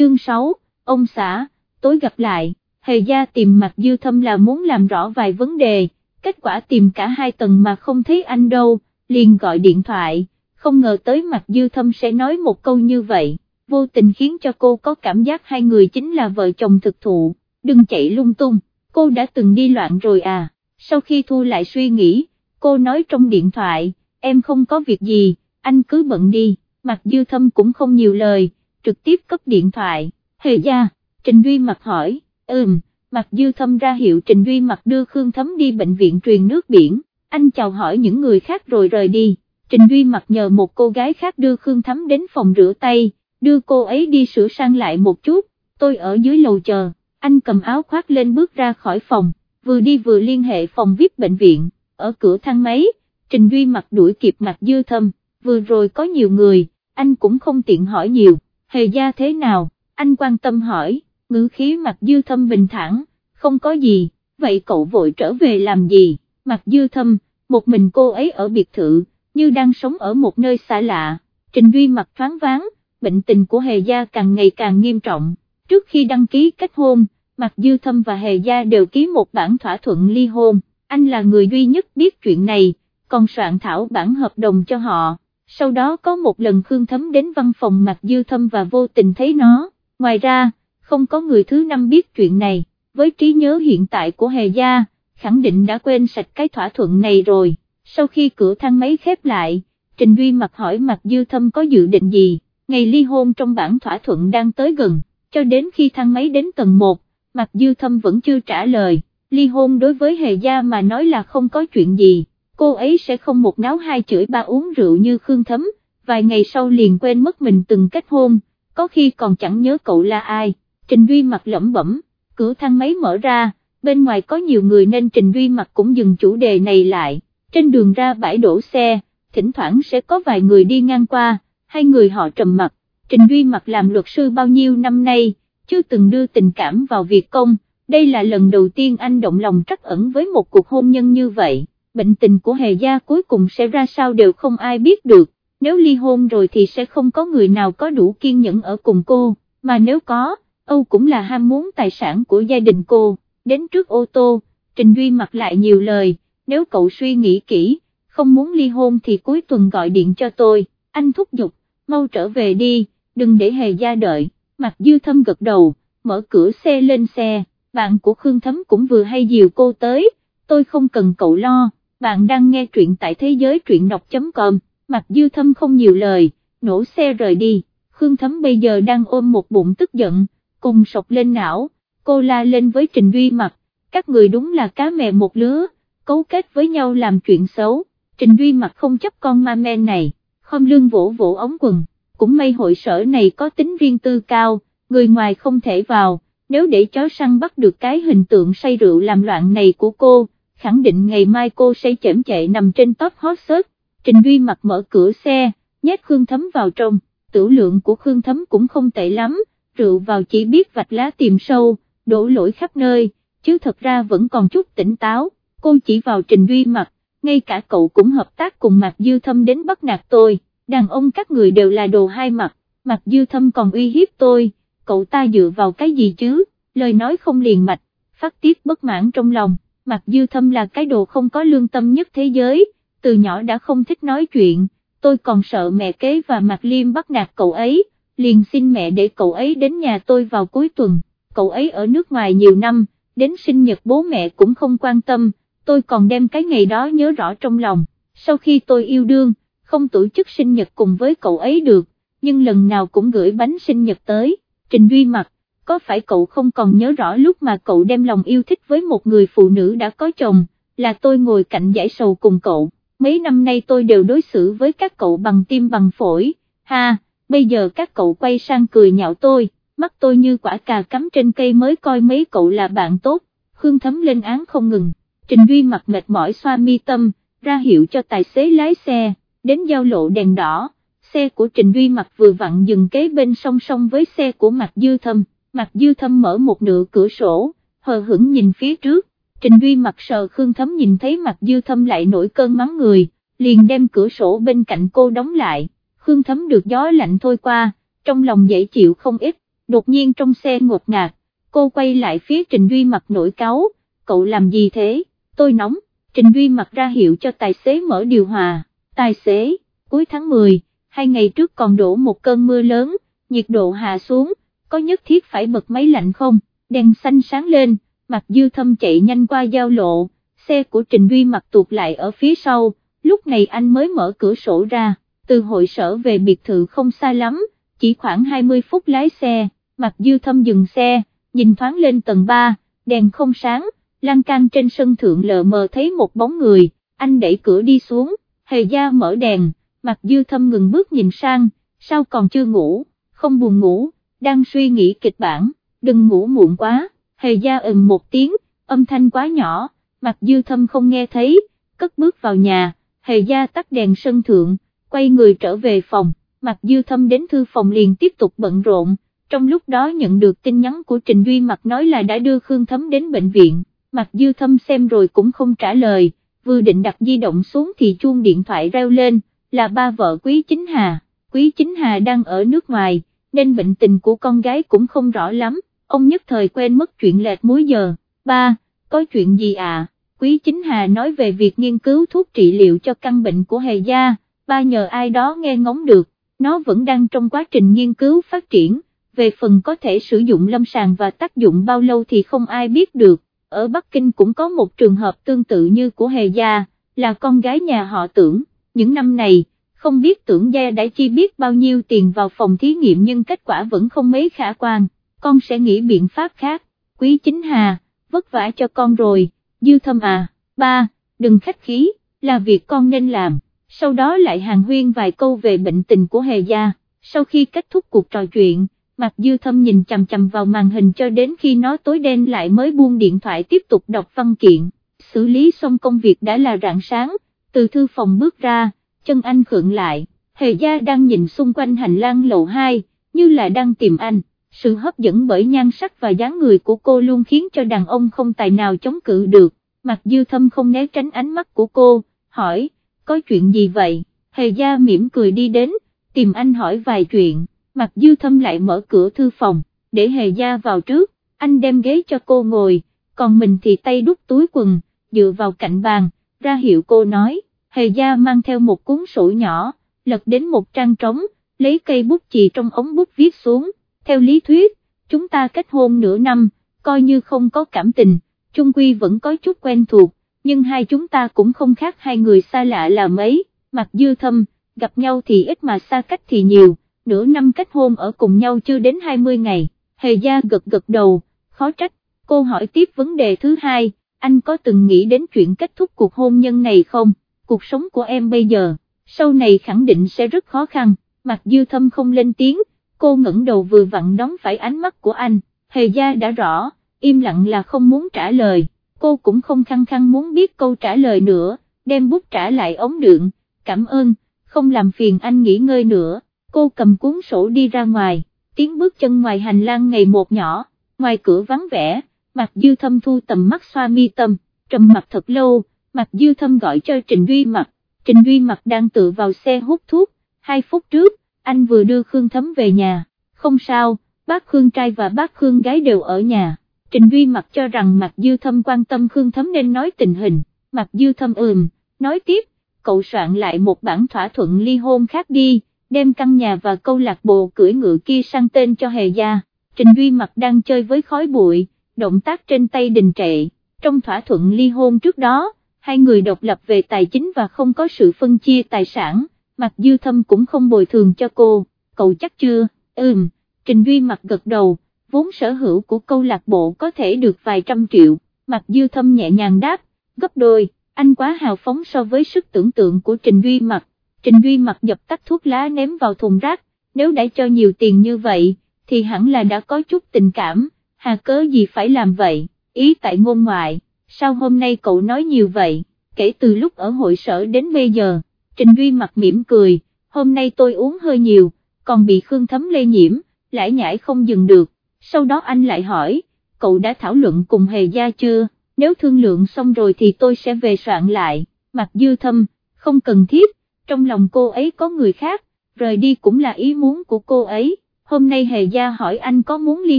chương 6, ông xã, tối gặp lại, hề gia tìm mặt dư thâm là muốn làm rõ vài vấn đề, kết quả tìm cả hai tầng mà không thấy anh đâu, liền gọi điện thoại, không ngờ tới mặt dư thâm sẽ nói một câu như vậy, vô tình khiến cho cô có cảm giác hai người chính là vợ chồng thực thụ, đừng chạy lung tung, cô đã từng đi loạn rồi à, sau khi thu lại suy nghĩ, cô nói trong điện thoại, em không có việc gì, anh cứ bận đi, mặt dư thâm cũng không nhiều lời, trực tiếp cấp điện thoại, hề gia, Trình Duy mặt hỏi, ừm, mặt dư thâm ra hiệu Trình Duy mặt đưa Khương Thấm đi bệnh viện truyền nước biển, anh chào hỏi những người khác rồi rời đi, Trình Duy mặt nhờ một cô gái khác đưa Khương Thấm đến phòng rửa tay, đưa cô ấy đi sửa sang lại một chút, tôi ở dưới lầu chờ, anh cầm áo khoác lên bước ra khỏi phòng, vừa đi vừa liên hệ phòng VIP bệnh viện, ở cửa thang máy, Trình Duy mặt đuổi kịp mặt dư thâm, vừa rồi có nhiều người, anh cũng không tiện hỏi nhiều, hề gia thế nào, anh quan tâm hỏi, ngữ khí mặt dư thâm bình thản, không có gì, vậy cậu vội trở về làm gì, mặt dư thâm, một mình cô ấy ở biệt thự, như đang sống ở một nơi xa lạ, Trình Duy mặt thoáng váng, bệnh tình của hề gia càng ngày càng nghiêm trọng, trước khi đăng ký kết hôn, mặt dư thâm và hề gia đều ký một bản thỏa thuận ly hôn, anh là người duy nhất biết chuyện này, còn soạn thảo bản hợp đồng cho họ, sau đó có một lần Khương Thấm đến văn phòng Mạc dư thâm và vô tình thấy nó, ngoài ra, không có người thứ năm biết chuyện này, với trí nhớ hiện tại của hề gia, khẳng định đã quên sạch cái thỏa thuận này rồi, sau khi cửa thang máy khép lại, Trình Duy mặt hỏi Mạc dư thâm có dự định gì, ngày ly hôn trong bản thỏa thuận đang tới gần, cho đến khi thang máy đến tầng 1, Mạc dư thâm vẫn chưa trả lời, ly hôn đối với hề gia mà nói là không có chuyện gì, cô ấy sẽ không một náo hai chửi ba uống rượu như Khương Thấm, vài ngày sau liền quên mất mình từng kết hôn, có khi còn chẳng nhớ cậu là ai, Trình Duy mặt lẩm bẩm, cửa thang máy mở ra, bên ngoài có nhiều người nên Trình Duy mặt cũng dừng chủ đề này lại, trên đường ra bãi đổ xe, thỉnh thoảng sẽ có vài người đi ngang qua, hai người họ trầm mặt, Trình Duy mặt làm luật sư bao nhiêu năm nay, chưa từng đưa tình cảm vào việc công, đây là lần đầu tiên anh động lòng trắc ẩn với một cuộc hôn nhân như vậy, bệnh tình của hề gia cuối cùng sẽ ra sao đều không ai biết được, nếu ly hôn rồi thì sẽ không có người nào có đủ kiên nhẫn ở cùng cô, mà nếu có, Âu cũng là ham muốn tài sản của gia đình cô, đến trước ô tô, Trình Duy mặc lại nhiều lời, nếu cậu suy nghĩ kỹ, không muốn ly hôn thì cuối tuần gọi điện cho tôi, anh thúc giục, mau trở về đi, đừng để hề gia đợi, mặt dư thâm gật đầu, mở cửa xe lên xe, bạn của Khương Thấm cũng vừa hay dìu cô tới, tôi không cần cậu lo, bạn đang nghe truyện tại thế giới truyện đọc.com, Mặc dư thâm không nhiều lời, nổ xe rời đi, Khương Thấm bây giờ đang ôm một bụng tức giận, cùng sọc lên não, cô la lên với Trình Duy mặt, các người đúng là cá mè một lứa, cấu kết với nhau làm chuyện xấu, Trình Duy mặt không chấp con ma men này, không lương vỗ vỗ ống quần, cũng may hội sở này có tính riêng tư cao, người ngoài không thể vào, nếu để chó săn bắt được cái hình tượng say rượu làm loạn này của cô, khẳng định ngày mai cô sẽ chễm chạy nằm trên top hot search, Trình Duy mặt mở cửa xe, nhét Khương Thấm vào trong, tử lượng của Khương Thấm cũng không tệ lắm, rượu vào chỉ biết vạch lá tìm sâu, đổ lỗi khắp nơi, chứ thật ra vẫn còn chút tỉnh táo, cô chỉ vào Trình Duy mặt, ngay cả cậu cũng hợp tác cùng Mạc Dư Thâm đến bắt nạt tôi, đàn ông các người đều là đồ hai mặt, Mạc Dư Thâm còn uy hiếp tôi, cậu ta dựa vào cái gì chứ, lời nói không liền mạch, phát tiết bất mãn trong lòng, Mạc Dư Thâm là cái đồ không có lương tâm nhất thế giới, từ nhỏ đã không thích nói chuyện, tôi còn sợ mẹ kế và Mạc Liêm bắt nạt cậu ấy, liền xin mẹ để cậu ấy đến nhà tôi vào cuối tuần, cậu ấy ở nước ngoài nhiều năm, đến sinh nhật bố mẹ cũng không quan tâm, tôi còn đem cái ngày đó nhớ rõ trong lòng, sau khi tôi yêu đương, không tổ chức sinh nhật cùng với cậu ấy được, nhưng lần nào cũng gửi bánh sinh nhật tới, Trình Duy mặt, có phải cậu không còn nhớ rõ lúc mà cậu đem lòng yêu thích với một người phụ nữ đã có chồng, là tôi ngồi cạnh giải sầu cùng cậu, mấy năm nay tôi đều đối xử với các cậu bằng tim bằng phổi, ha, bây giờ các cậu quay sang cười nhạo tôi, mắt tôi như quả cà cắm trên cây mới coi mấy cậu là bạn tốt, Khương Thấm lên án không ngừng, Trình Duy mặt mệt mỏi xoa mi tâm, ra hiệu cho tài xế lái xe, đến giao lộ đèn đỏ, xe của Trình Duy mặt vừa vặn dừng kế bên song song với xe của Mạc Dư Thâm, Mặt Dư Thâm mở một nửa cửa sổ, hờ hững nhìn phía trước, Trình Duy mặt sờ Khương Thấm nhìn thấy mặt Dư Thâm lại nổi cơn mắng người, liền đem cửa sổ bên cạnh cô đóng lại, Khương Thấm được gió lạnh thôi qua, trong lòng dễ chịu không ít, đột nhiên trong xe ngột ngạt, cô quay lại phía Trình Duy mặt nổi cáu, cậu làm gì thế, tôi nóng, Trình Duy mặt ra hiệu cho tài xế mở điều hòa, tài xế, cuối tháng 10, hai ngày trước còn đổ một cơn mưa lớn, nhiệt độ hạ xuống, có nhất thiết phải bật máy lạnh không, đèn xanh sáng lên, mặt dư thâm chạy nhanh qua giao lộ, xe của Trình Duy mặt tuột lại ở phía sau, lúc này anh mới mở cửa sổ ra, từ hội sở về biệt thự không xa lắm, chỉ khoảng 20 phút lái xe, mặt dư thâm dừng xe, nhìn thoáng lên tầng 3, đèn không sáng, lan can trên sân thượng lờ mờ thấy một bóng người, anh đẩy cửa đi xuống, hề gia mở đèn, mặt dư thâm ngừng bước nhìn sang, sao còn chưa ngủ, không buồn ngủ, đang suy nghĩ kịch bản, đừng ngủ muộn quá, hề gia ừm một tiếng, âm thanh quá nhỏ, mặt dư thâm không nghe thấy, cất bước vào nhà, hề gia tắt đèn sân thượng, quay người trở về phòng, mặt dư thâm đến thư phòng liền tiếp tục bận rộn, trong lúc đó nhận được tin nhắn của Trình Duy Mặt nói là đã đưa Khương Thấm đến bệnh viện, mặt dư thâm xem rồi cũng không trả lời, vừa định đặt di động xuống thì chuông điện thoại reo lên, là ba vợ Quý Chính Hà, Quý Chính Hà đang ở nước ngoài, nên bệnh tình của con gái cũng không rõ lắm, ông nhất thời quên mất chuyện lệch múi giờ, ba, có chuyện gì à, Quý Chính Hà nói về việc nghiên cứu thuốc trị liệu cho căn bệnh của Hề Gia, ba nhờ ai đó nghe ngóng được, nó vẫn đang trong quá trình nghiên cứu phát triển, về phần có thể sử dụng lâm sàng và tác dụng bao lâu thì không ai biết được, ở Bắc Kinh cũng có một trường hợp tương tự như của Hề Gia, là con gái nhà họ tưởng, những năm này, không biết tưởng gia đã chi biết bao nhiêu tiền vào phòng thí nghiệm nhưng kết quả vẫn không mấy khả quan, con sẽ nghĩ biện pháp khác, quý chính hà, vất vả cho con rồi, dư thâm à, ba, đừng khách khí, là việc con nên làm, sau đó lại hàng huyên vài câu về bệnh tình của Hề Gia, sau khi kết thúc cuộc trò chuyện, mặt dư thâm nhìn chằm chằm vào màn hình cho đến khi nó tối đen lại mới buông điện thoại tiếp tục đọc văn kiện, xử lý xong công việc đã là rạng sáng, từ thư phòng bước ra, chân anh khượng lại, hề gia đang nhìn xung quanh hành lang lầu 2, như là đang tìm anh, sự hấp dẫn bởi nhan sắc và dáng người của cô luôn khiến cho đàn ông không tài nào chống cự được, mặt dư thâm không né tránh ánh mắt của cô, hỏi, có chuyện gì vậy, hề gia mỉm cười đi đến, tìm anh hỏi vài chuyện. Mặt dư thâm lại mở cửa thư phòng, để hề gia vào trước, anh đem ghế cho cô ngồi, còn mình thì tay đút túi quần, dựa vào cạnh bàn, ra hiệu cô nói, hề gia mang theo một cuốn sổ nhỏ, lật đến một trang trống, lấy cây bút chì trong ống bút viết xuống, theo lý thuyết, chúng ta kết hôn nửa năm, coi như không có cảm tình, chung quy vẫn có chút quen thuộc, nhưng hai chúng ta cũng không khác hai người xa lạ là mấy, mặt dư thâm, gặp nhau thì ít mà xa cách thì nhiều nửa năm kết hôn ở cùng nhau chưa đến 20 ngày, hề gia gật gật đầu, khó trách, cô hỏi tiếp vấn đề thứ hai, anh có từng nghĩ đến chuyện kết thúc cuộc hôn nhân này không, cuộc sống của em bây giờ, sau này khẳng định sẽ rất khó khăn, mặt dư thâm không lên tiếng, cô ngẩng đầu vừa vặn đóng phải ánh mắt của anh, hề gia đã rõ, im lặng là không muốn trả lời, cô cũng không khăng khăng muốn biết câu trả lời nữa, đem bút trả lại ống đựng, cảm ơn, không làm phiền anh nghỉ ngơi nữa. Cô cầm cuốn sổ đi ra ngoài, tiếng bước chân ngoài hành lang ngày một nhỏ, ngoài cửa vắng vẻ, mặt dư thâm thu tầm mắt xoa mi tâm, trầm mặt thật lâu, mặt dư thâm gọi cho Trình Duy mặt, Trình Duy mặt đang tự vào xe hút thuốc, hai phút trước, anh vừa đưa Khương Thấm về nhà, không sao, bác Khương trai và bác Khương gái đều ở nhà, Trình Duy mặt cho rằng mặt dư thâm quan tâm Khương Thấm nên nói tình hình, mặt dư thâm ừm, nói tiếp, cậu soạn lại một bản thỏa thuận ly hôn khác đi đem căn nhà và câu lạc bộ cưỡi ngựa kia sang tên cho hề gia, Trình Duy mặt đang chơi với khói bụi, động tác trên tay đình trệ, trong thỏa thuận ly hôn trước đó, hai người độc lập về tài chính và không có sự phân chia tài sản, mặt dư thâm cũng không bồi thường cho cô, cậu chắc chưa, ừm, Trình Duy mặt gật đầu, vốn sở hữu của câu lạc bộ có thể được vài trăm triệu, mặt dư thâm nhẹ nhàng đáp, gấp đôi, anh quá hào phóng so với sức tưởng tượng của Trình Duy mặt. Trình Duy mặt dập tắt thuốc lá ném vào thùng rác, nếu đã cho nhiều tiền như vậy, thì hẳn là đã có chút tình cảm, hà cớ gì phải làm vậy, ý tại ngôn ngoại, sao hôm nay cậu nói nhiều vậy, kể từ lúc ở hội sở đến bây giờ, Trình Duy mặt mỉm cười, hôm nay tôi uống hơi nhiều, còn bị Khương Thấm lây nhiễm, lại nhảy không dừng được, sau đó anh lại hỏi, cậu đã thảo luận cùng hề gia chưa, nếu thương lượng xong rồi thì tôi sẽ về soạn lại, mặt dư thâm, không cần thiết, trong lòng cô ấy có người khác, rời đi cũng là ý muốn của cô ấy, hôm nay Hề Gia hỏi anh có muốn ly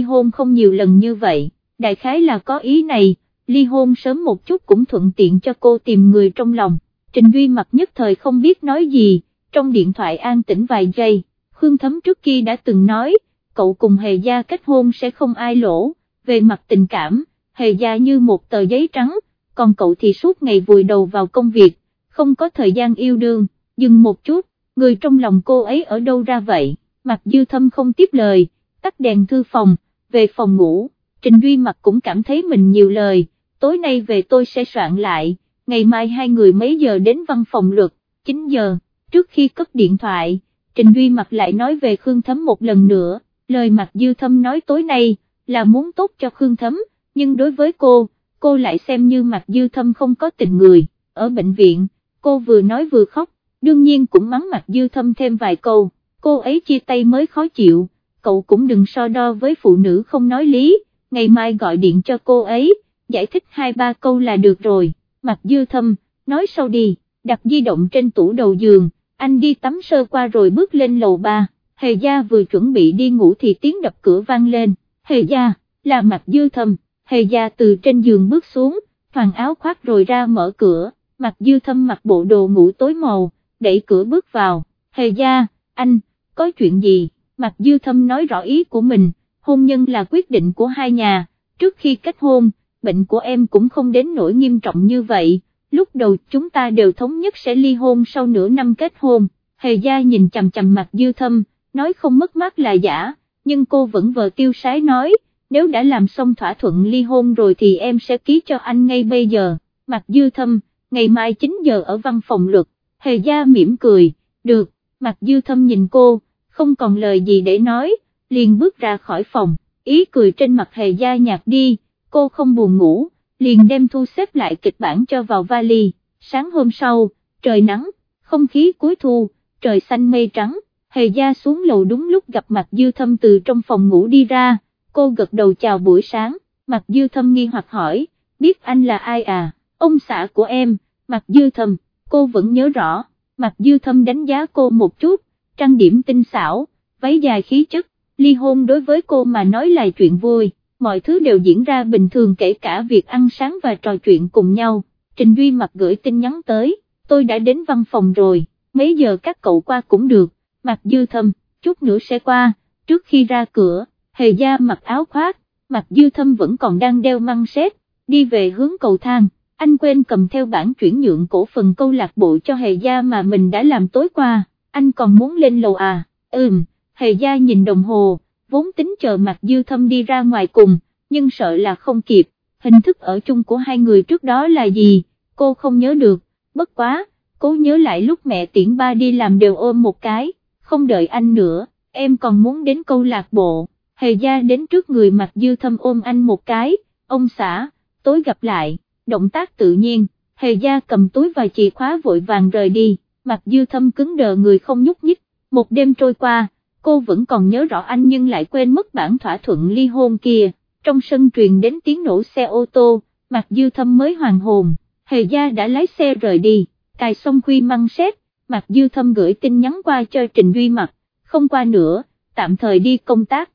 hôn không nhiều lần như vậy, đại khái là có ý này, ly hôn sớm một chút cũng thuận tiện cho cô tìm người trong lòng, Trình Duy mặt nhất thời không biết nói gì, trong điện thoại an tĩnh vài giây, Khương Thấm trước kia đã từng nói, cậu cùng Hề Gia kết hôn sẽ không ai lỗ, về mặt tình cảm, Hề Gia như một tờ giấy trắng, còn cậu thì suốt ngày vùi đầu vào công việc, không có thời gian yêu đương, dừng một chút, người trong lòng cô ấy ở đâu ra vậy, mặt dư thâm không tiếp lời, tắt đèn thư phòng, về phòng ngủ, Trình Duy mặt cũng cảm thấy mình nhiều lời, tối nay về tôi sẽ soạn lại, ngày mai hai người mấy giờ đến văn phòng luật, 9 giờ, trước khi cất điện thoại, Trình Duy mặt lại nói về Khương Thấm một lần nữa, lời mặt dư thâm nói tối nay, là muốn tốt cho Khương Thấm, nhưng đối với cô, cô lại xem như mặt dư thâm không có tình người, ở bệnh viện, cô vừa nói vừa khóc, đương nhiên cũng mắng mặt dư thâm thêm vài câu, cô ấy chia tay mới khó chịu, cậu cũng đừng so đo với phụ nữ không nói lý, ngày mai gọi điện cho cô ấy, giải thích hai ba câu là được rồi, mặt dư thâm, nói sau đi, đặt di động trên tủ đầu giường, anh đi tắm sơ qua rồi bước lên lầu ba, hề gia vừa chuẩn bị đi ngủ thì tiếng đập cửa vang lên, hề gia, là mặt dư thâm, hề gia từ trên giường bước xuống, thoàn áo khoác rồi ra mở cửa, mặt dư thâm mặc bộ đồ ngủ tối màu, đẩy cửa bước vào, hề gia, anh, có chuyện gì, mặt dư thâm nói rõ ý của mình, hôn nhân là quyết định của hai nhà, trước khi kết hôn, bệnh của em cũng không đến nỗi nghiêm trọng như vậy, lúc đầu chúng ta đều thống nhất sẽ ly hôn sau nửa năm kết hôn, hề gia nhìn chằm chằm mặt dư thâm, nói không mất mát là giả, nhưng cô vẫn vờ tiêu sái nói, nếu đã làm xong thỏa thuận ly hôn rồi thì em sẽ ký cho anh ngay bây giờ, mặt dư thâm, ngày mai 9 giờ ở văn phòng luật, hề gia mỉm cười, được, mặt dư thâm nhìn cô, không còn lời gì để nói, liền bước ra khỏi phòng, ý cười trên mặt hề gia nhạt đi, cô không buồn ngủ, liền đem thu xếp lại kịch bản cho vào vali, sáng hôm sau, trời nắng, không khí cuối thu, trời xanh mây trắng, hề gia xuống lầu đúng lúc gặp mặt dư thâm từ trong phòng ngủ đi ra, cô gật đầu chào buổi sáng, mặt dư thâm nghi hoặc hỏi, biết anh là ai à, ông xã của em, mặt dư thâm, cô vẫn nhớ rõ, mặt dư thâm đánh giá cô một chút, trang điểm tinh xảo, váy dài khí chất, ly hôn đối với cô mà nói là chuyện vui, mọi thứ đều diễn ra bình thường kể cả việc ăn sáng và trò chuyện cùng nhau, Trình Duy mặc gửi tin nhắn tới, tôi đã đến văn phòng rồi, mấy giờ các cậu qua cũng được, mặc dư thâm, chút nữa sẽ qua, trước khi ra cửa, hề gia mặc áo khoác, mặc dư thâm vẫn còn đang đeo măng xếp, đi về hướng cầu thang, anh quên cầm theo bản chuyển nhượng cổ phần câu lạc bộ cho hề gia mà mình đã làm tối qua, anh còn muốn lên lầu à, ừm, hề gia nhìn đồng hồ, vốn tính chờ mặt dư thâm đi ra ngoài cùng, nhưng sợ là không kịp, hình thức ở chung của hai người trước đó là gì, cô không nhớ được, bất quá, cố nhớ lại lúc mẹ tiễn ba đi làm đều ôm một cái, không đợi anh nữa, em còn muốn đến câu lạc bộ, hề gia đến trước người mặt dư thâm ôm anh một cái, ông xã, tối gặp lại, động tác tự nhiên, hề gia cầm túi và chìa khóa vội vàng rời đi, mặt dư thâm cứng đờ người không nhúc nhích, một đêm trôi qua, cô vẫn còn nhớ rõ anh nhưng lại quên mất bản thỏa thuận ly hôn kia, trong sân truyền đến tiếng nổ xe ô tô, mặt dư thâm mới hoàn hồn, hề gia đã lái xe rời đi, cài xong khuy măng xét, mặt dư thâm gửi tin nhắn qua cho Trình Duy mặt, không qua nữa, tạm thời đi công tác,